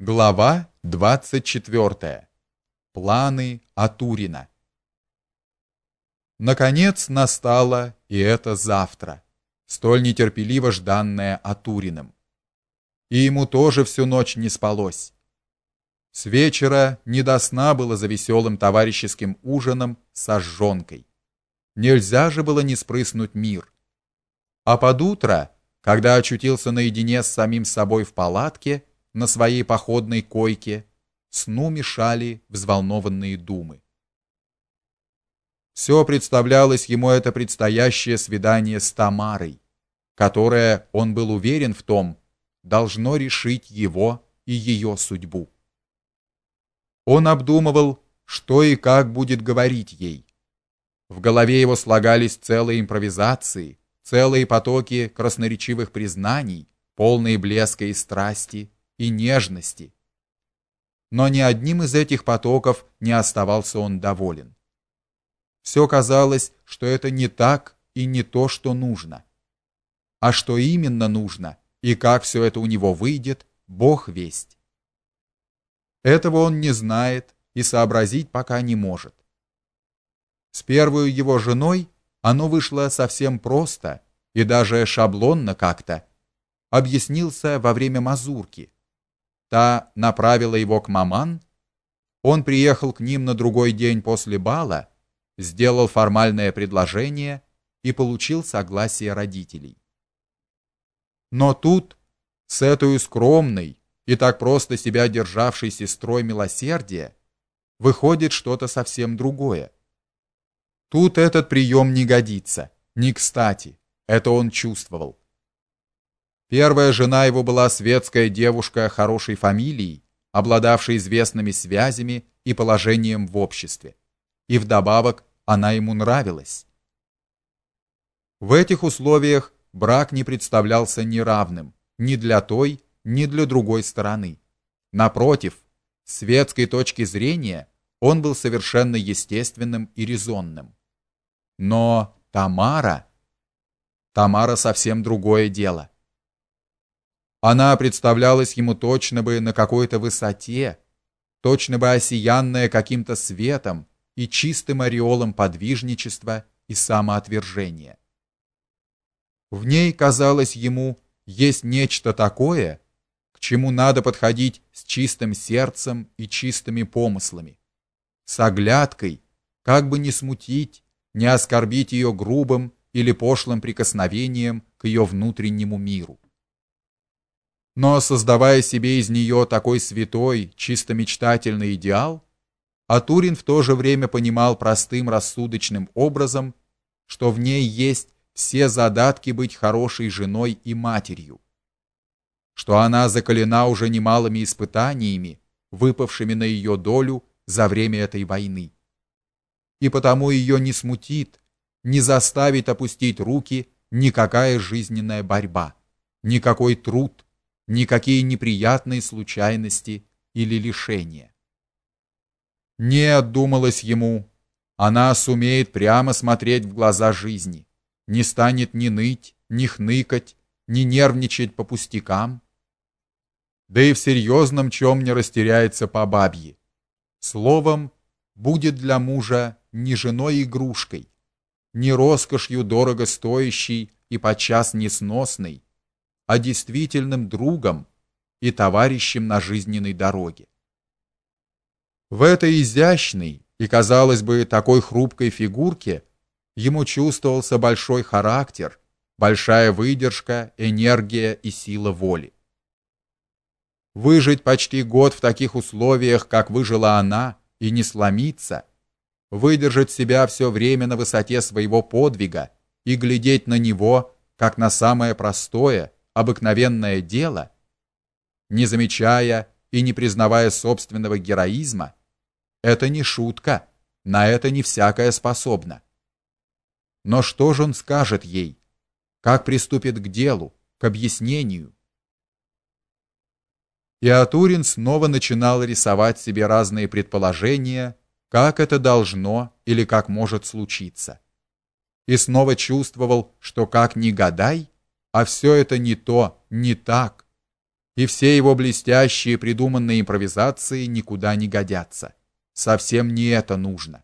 Глава 24. Планы Атурина. Наконец настало и это завтра, столь нетерпеливо жданное Атуриным. И ему тоже всю ночь не спалось. С вечера не до сна было за веселым товарищеским ужином со жжёнкой. Нельзя же было не спрыснуть мир. А под утро, когда очутился наедине с самим собой в палатке, на своей походной койке, сну мешали взволнованные думы. Все представлялось ему это предстоящее свидание с Тамарой, которое, он был уверен в том, должно решить его и ее судьбу. Он обдумывал, что и как будет говорить ей. В голове его слагались целые импровизации, целые потоки красноречивых признаний, полные блеска и страсти, и нежности. Но ни одним из этих потоков не оставался он доволен. Все казалось, что это не так и не то, что нужно. А что именно нужно и как все это у него выйдет, Бог весть. Этого он не знает и сообразить пока не может. С первой его женой оно вышло совсем просто и даже шаблонно как-то. Объяснился во время мазурки Та направила его к маман. Он приехал к ним на другой день после бала, сделал формальное предложение и получил согласие родителей. Но тут с этой скромной и так просто себя державшей сестрой милосердия выходит что-то совсем другое. Тут этот прием не годится, не кстати. Это он чувствовал. Первая жена его была светская девушка хорошей фамилии, обладавшая известными связями и положением в обществе. И вдобавок она ему нравилась. В этих условиях брак не представлялся неравным ни для той, ни для другой стороны. Напротив, с светской точки зрения он был совершенно естественным и резонным. Но Тамара Тамара совсем другое дело. Она представлялась ему точно бы на какой-то высоте, точно бы осиянная каким-то светом и чистым ореолом подвижничества и самоотвержения. В ней, казалось ему, есть нечто такое, к чему надо подходить с чистым сердцем и чистыми помыслами, с оглядкой, как бы не смутить, не оскорбить ее грубым или пошлым прикосновением к ее внутреннему миру но создавая себе из нее такой святой, чисто мечтательный идеал, Атурин в то же время понимал простым рассудочным образом, что в ней есть все задатки быть хорошей женой и матерью, что она закалена уже немалыми испытаниями, выпавшими на ее долю за время этой войны. И потому ее не смутит, не заставит опустить руки никакая жизненная борьба, никакой труд, никакие неприятные случайности или лишения. Не отдумалось ему, она сумеет прямо смотреть в глаза жизни, не станет ни ныть, ни хныкать, ни нервничать по пустякам, да и в серьезном чем не растеряется по бабье. Словом, будет для мужа не женой игрушкой, не роскошью дорого стоящей и подчас несносной, а действительным другом и товарищем на жизненной дороге. В этой изящной и, казалось бы, такой хрупкой фигурке ему чувствовался большой характер, большая выдержка, энергия и сила воли. Выжить почти год в таких условиях, как выжила она, и не сломиться, выдержать себя все время на высоте своего подвига и глядеть на него, как на самое простое, обыкновенное дело, не замечая и не признавая собственного героизма, это не шутка, на это не всякая способна. Но что же он скажет ей? Как приступит к делу, к объяснению? И Атурин снова начинал рисовать себе разные предположения, как это должно или как может случиться. И снова чувствовал, что как ни гадай, а все это не то, не так. и все его блестящие придуманные импровизации никуда не годятся. Совсем не это нужно.